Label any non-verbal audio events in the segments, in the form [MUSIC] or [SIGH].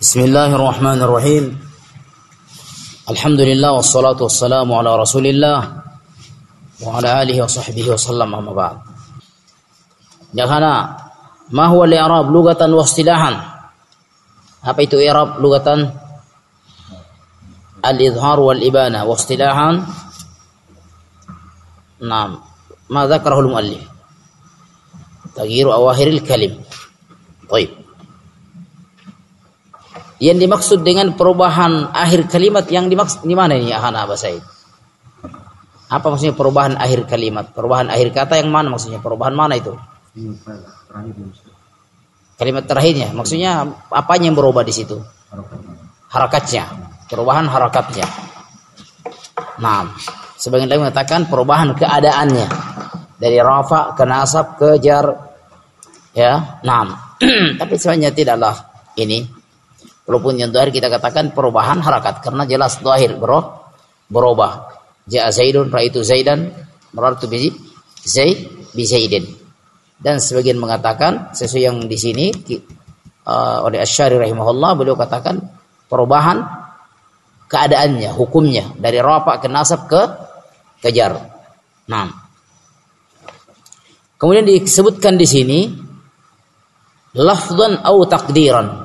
بسم الله الرحمن الرحيم. الحمد لله والصلاة والسلام على رسول الله وعلى آله وصحبه وسلم أما بعد. Jahana ما هو الإعراب لغة واصطلاحا؟ Apa itu al-izhar wal ibana wa istilahan Naam ma dzakarahu al-muallif تغيير أواخر الكلم. طيب. Yang dimaksud dengan perubahan akhir kalimat yang dimaksud di mana ini Ahana Abah Said? Apa maksudnya perubahan akhir kalimat? Perubahan akhir kata yang mana maksudnya? Perubahan mana itu? Kalimat terakhirnya. Maksudnya apa yang berubah di situ? Harakatnya. Perubahan harakatnya. Nah, sebagian lain mengatakan perubahan keadaannya dari rafa ke nasab ke jar ya. Nah, [CLEARS THROAT] tapi sebenarnya tidaklah ini Walaupun yang dohir kita katakan perubahan harakat karena jelas dohir bro berubah. Ja'a Zaidun raitu Zaidan marartu bi Zaid bi Zaidin. Dan sebagian mengatakan sesuai yang di sini uh, oleh Asy'ari rahimahullah beliau katakan perubahan keadaannya, hukumnya dari rafa ke nasab ke kejar. Nah. Kemudian disebutkan di sini lafzan atau takdiran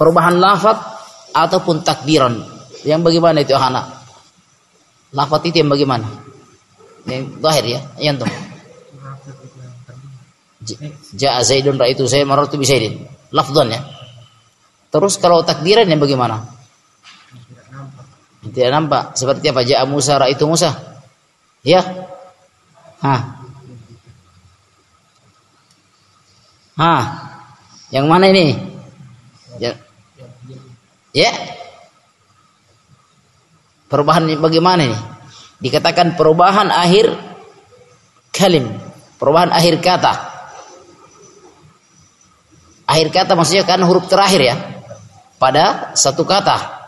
perubahan lafaz ataupun takdiran. Yang bagaimana itu anak? Lafaz itu yang bagaimana? Ini zahir ya, yang tuh. Ja'a Zaidun raitu saya marartu bi Zaidin. Lafzan ya. Terus kalau takdiran yang bagaimana? Tidak nampak. Seperti apa? Ja'a Musa raitu Musa. Ya. Hah. Hah. Yang mana ini? Ya. Perubahan bagaimana ini? Dikatakan perubahan akhir kalim, perubahan akhir kata. Akhir kata maksudnya kan huruf terakhir ya. Pada satu kata.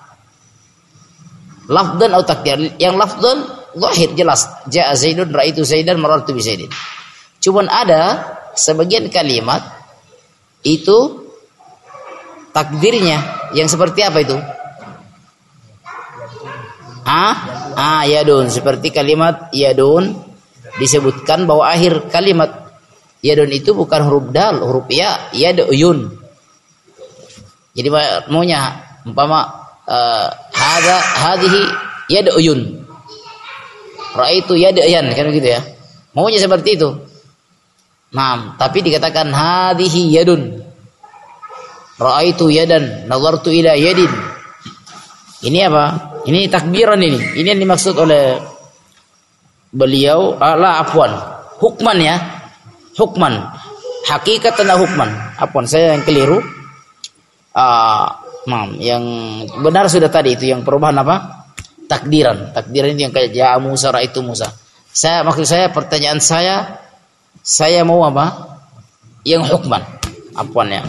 Lafdan atau takdir. Yang lafdan zahir jelas. Ja'a Zaidun raitu Zaidan marartu bi Zaidin. Cuman ada sebagian kalimat itu takdirnya yang seperti apa itu? Ah, ah yadun seperti kalimat yadun disebutkan bahwa akhir kalimat yadun itu bukan huruf dal, huruf ya, yadun. Jadi maunya umpama uh, hadza hadhihi yadun. Raitu yadayan kan begitu ya. Maunya seperti itu. Nah, tapi dikatakan hadhihi yadun. Ra'aitu yadan, nazartu ila yadin. Ini apa? Ini takbiran ini. Ini yang dimaksud oleh beliau ala afwan. Hukman ya. Hukman. Hakikat dan hukman. Afwan, saya yang keliru. Uh, mam, yang benar sudah tadi itu yang perubahan apa? Takdiran. Takdiran itu yang kayak ja Musa itu Musa. Saya maksud saya pertanyaan saya saya mau apa? Yang hukman. Afwan ya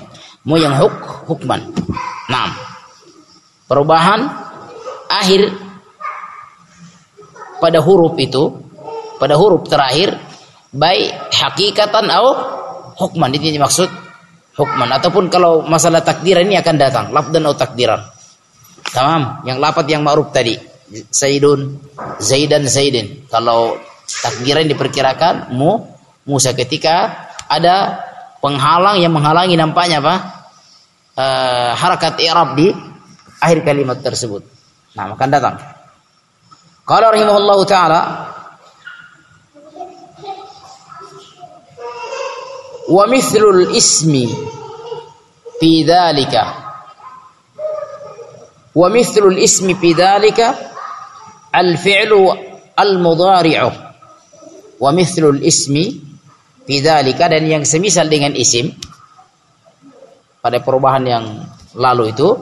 mau yang huk hukman. Nah, perubahan akhir pada huruf itu, pada huruf terakhir, baik hakikatan atau hukman. Ini maksud hukman. Ataupun kalau masalah takdiran ini akan datang, lafdan atau takdiran. Tamam, yang lapat yang ma'ruf tadi. Zaidun, Zaidan, Zaidin. Kalau takdiran diperkirakan mu Musa ketika ada penghalang yang menghalangi nampaknya apa? Uh, harakat i'rab di akhir kalimat tersebut. Nah, akan datang. Qala rahimahullah taala wa mithlul ismi fi dzalika wa mithlul ismi fi dzalika al-fi'lu al-mudhari'u wa mithlul ismi Bidzalika dan yang semisal dengan isim pada perubahan yang lalu itu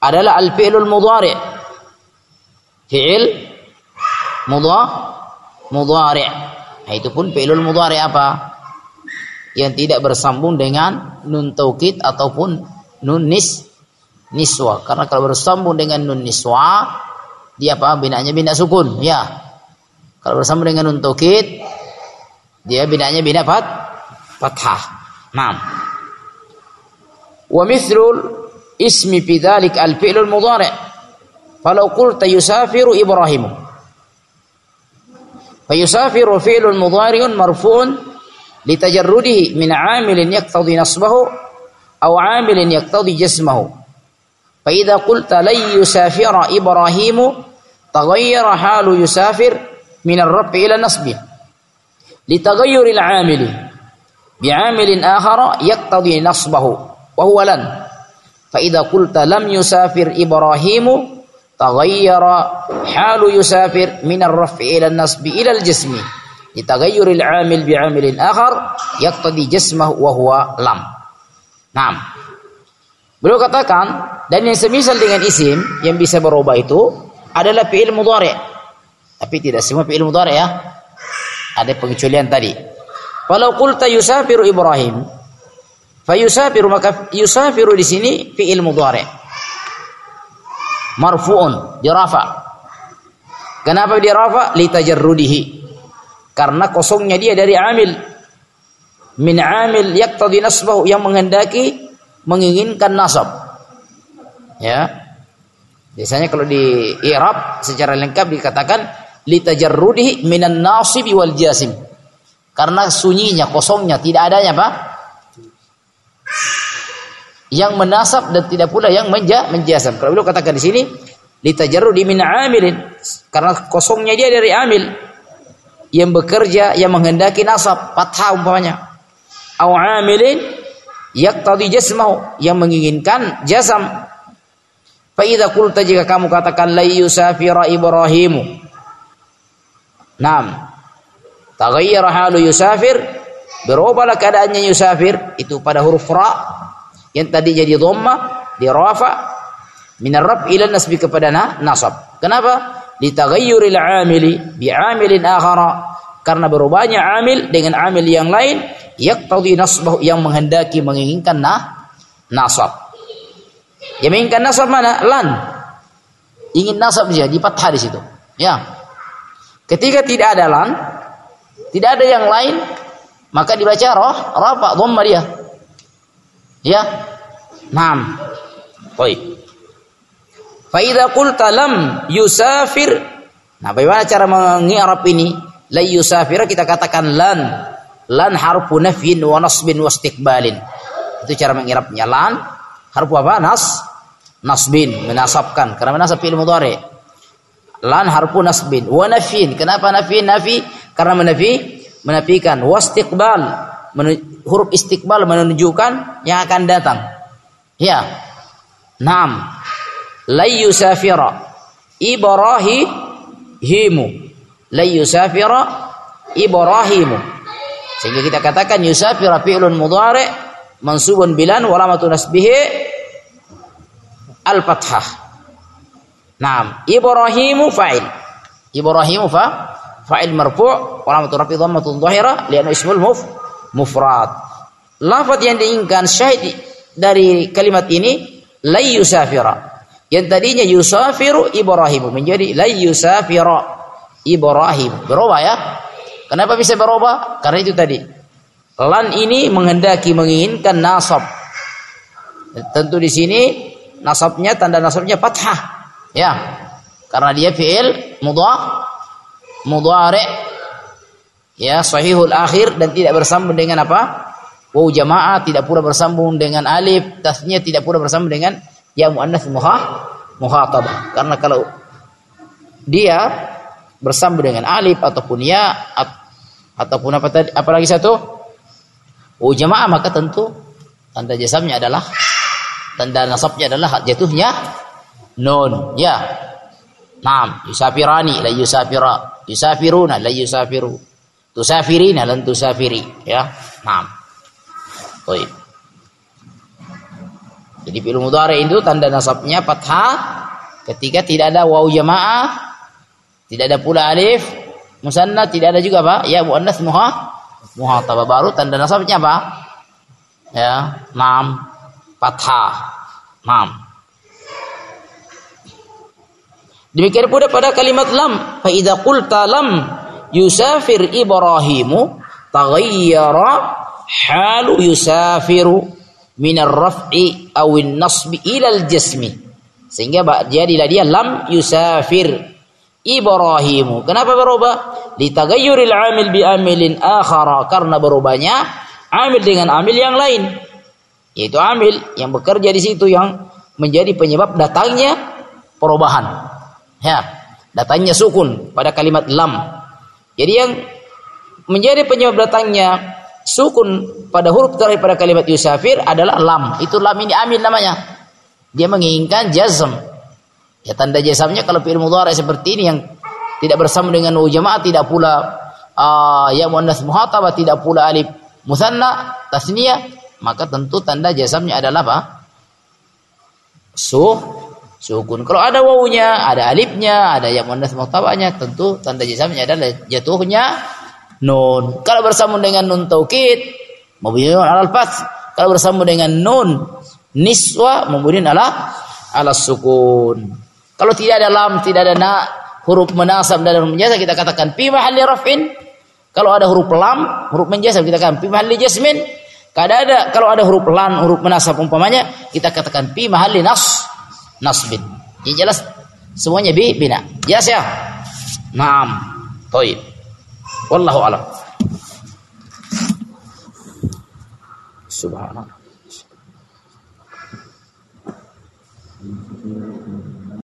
adalah al-fi'lul mudhari'. Fi'il mudha mudhari'. Nah, itu pun fi'lul mudhari' apa? Yang tidak bersambung dengan nun taukid ataupun nun nis niswa. Karena kalau bersambung dengan nun niswa dia apa? Binanya bina sukun, ya. Kalau bersambung dengan nun taukid dia binanya bina fat fathah. Naam. Wa mithlul ismi fi dzalik al-fi'l al-mudhari' falau qulta yusafiru ibrahimu fayusafiru fi'lun mudhari'un marfu'un litajarrudihi min 'amilin yaqtadi nasbahu aw 'amilin yaqtadi jismahu fa idza qulta lan yusafira ibrahimu taghayyara halu yusafir min ar-raf'i ila nasbi litaghayyur al-'amili bi'amilin akhara yaqtadi nasbahu wa huwa lan fa idza qulta lam yusafir ibrahimu taghayyara halu yusafir min ar-raf'i ila an-nasbi ila al-jismi litaghayyur al-'amil bi'amilin akhar yaqtadi jismahu wa huwa lam Naam Beliau katakan dan yang semisal dengan isim yang bisa berubah itu adalah fi'il mudhari. Tapi tidak semua fi'il mudhari ya. Ada pengecualian tadi. Walau qulta yusafiru Ibrahim, fayusafiru maka yusafiru di sini fi'il mudhari. Marfu'un, dirafa. Kenapa dirafa? Litajarrudihi. Karena kosongnya dia dari amil. Min amil yaqtadi nasbahu yang menghendaki menginginkan nasab. Ya. Biasanya kalau di i'rab secara lengkap dikatakan litajarrudihi minan nasibi wal jasim. Karena sunyinya, kosongnya, tidak adanya apa? Yang menasab dan tidak pula yang menja menjasam. Kalau beliau katakan di sini, litajarru di min amilin. Karena kosongnya dia dari amil. Yang bekerja yang menghendaki nasab. Fathah umpamanya. Au amilin yaqtadi jasmahu. Yang menginginkan jasam. Fa idza qulta jika kamu katakan la yusafira ibrahimu Naam Taghayyara halu yusafir berubahlah keadaannya yusafir itu pada huruf ra yang tadi jadi dhamma di rafa min ar ila nasbi kepada na, nasab. Kenapa? Litaghayyuril amili bi amilin akhara karena berubahnya amil dengan amil yang lain yaqtadi nasbah yang menghendaki menginginkan nah nasab. Yang menginginkan nasab mana? Lan. Ingin nasab dia di fathah di situ. Ya. Ketika tidak ada lan, tidak ada yang lain, maka dibaca roh, rafa, dhamma dia. Ya. Naam. Baik. Fa idza qulta lam yusafir. Nah, bagaimana cara mengi'rab ini? La yusafir kita katakan lan. Lan harfu nafyin wa nasbin wa istiqbalin. Itu cara mengi'rabnya. Lan harfu apa? Nas nasbin, menasabkan. Karena menasab fi'il mudhari. Lan harfu nasbin wa nafyin. Kenapa nafyin? Nafi karena menafi menafikan wastiqbal huruf istiqbal menunjukkan yang akan datang. Ya. Naam. La yusafira Ibrahimu. La yusafira Ibrahimu. Sehingga kita katakan yusafira fi'lun mudhari mansubun bilan wa lamatu nasbihi al-fathah. Naam. Ibrahimu fa'il. Ibrahimu fa fa'il marfu' wa alamatu rafi dhammatun dhahira li'anna ismul muf mufrad. Lafaz yang diinginkan syahid dari kalimat ini la yusafira. Yang tadinya yusafiru Ibrahim menjadi la yusafira Ibrahim. Berubah ya. Kenapa bisa berubah? Karena itu tadi. Lan ini menghendaki menginginkan nasab. Tentu di sini nasabnya tanda nasabnya fathah. Ya. Karena dia fi'il mudhaf mudhari ya sahihul akhir dan tidak bersambung dengan apa? Waw jamaah tidak pula bersambung dengan alif, tasnya tidak pula bersambung dengan ya muannas muha muhatabah. Karena kalau dia bersambung dengan alif ataupun ya ataupun apa tadi apalagi satu waw jamaah maka tentu tanda jasamnya adalah tanda nasabnya adalah jatuhnya nun ya Naam, yusafirani la yusafira Yusafiruna la yusafiru. Tusafirina lan tusafiri. Ya. Naam. Baik. Jadi fi'il mudhari itu tanda nasabnya fathah ketika tidak ada waw jamaah, tidak ada pula alif musanna, tidak ada juga apa? Ya muannas muha muhataba baru tanda nasabnya apa? Ya, nam fathah. Nam. Demikian pula pada kalimat lam. Fa idza qulta lam yusafir Ibrahimu taghayyara halu yusafiru. minar raf'i awin nasbi ilal jasmi sehingga jadilah dia lam yusafir Ibrahimu kenapa berubah litagayyuril amil bi amilin akhara karena berubahnya amil dengan amil yang lain yaitu amil yang bekerja di situ yang menjadi penyebab datangnya perubahan ya datangnya sukun pada kalimat lam jadi yang menjadi penyebab datangnya sukun pada huruf terakhir pada kalimat yusafir adalah lam. Itu lam ini amin namanya. Dia menginginkan jazm. Ya tanda jazmnya kalau fi'il mudhari seperti ini yang tidak bersama dengan jamaah tidak pula uh, ya muannas muhatabah tidak pula alif musanna tasniyah maka tentu tanda jazmnya adalah apa? Su sukun. Kalau ada wawunya, ada alifnya, ada yang muannas muhatabahnya, tentu tanda jazmnya adalah jatuhnya nun. Kalau bersama dengan nun taukid, mabniun alal fath. Kalau bersama dengan nun niswa, mabniun ala ala sukun. Kalau tidak ada lam, tidak ada na, huruf menasab dan huruf menjazam kita katakan fi mahalli raf'in. Kalau ada huruf lam, huruf menjazam kita katakan fi mahalli jasmin. Kalau ada kalau ada huruf lam, huruf menasab umpamanya kita katakan fi mahalli nas nasbin. Ya jelas semuanya bi bina. Jelas ya? Naam. Baik. Wallahu alam. Subhanallah.